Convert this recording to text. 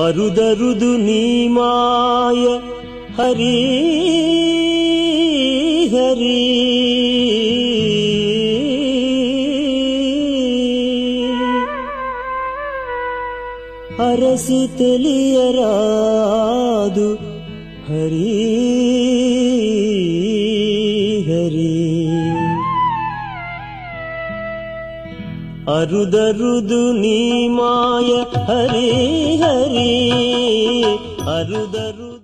अरुदरुदु नीमाय Hari Hari. हरसितलि अराधु Hari Hari. अरुदरुदु नीमाय Hari ಅರುದರುದ